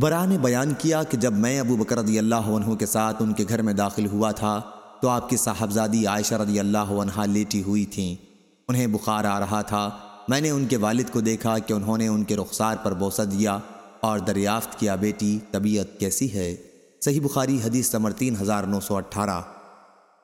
برا نے بیان کیا کہ جب میں ابو بکر رضی اللہ عنہ کے ساتھ ان کے گھر میں داخل ہوا تھا تو آپ کی صاحبزادی عائشہ رضی اللہ عنہ لیٹی ہوئی تھیں۔ انہیں بخار آ رہا تھا۔ میں نے ان کے والد کو دیکھا کہ انہوں نے ان کے رخسار پر بوسہ دیا اور دریافت کیا، بیٹی، طبیعت کیسی ہے؟ صحیح بخاری حدیث نمبر تین ہزار نو سو اٹھارہ۔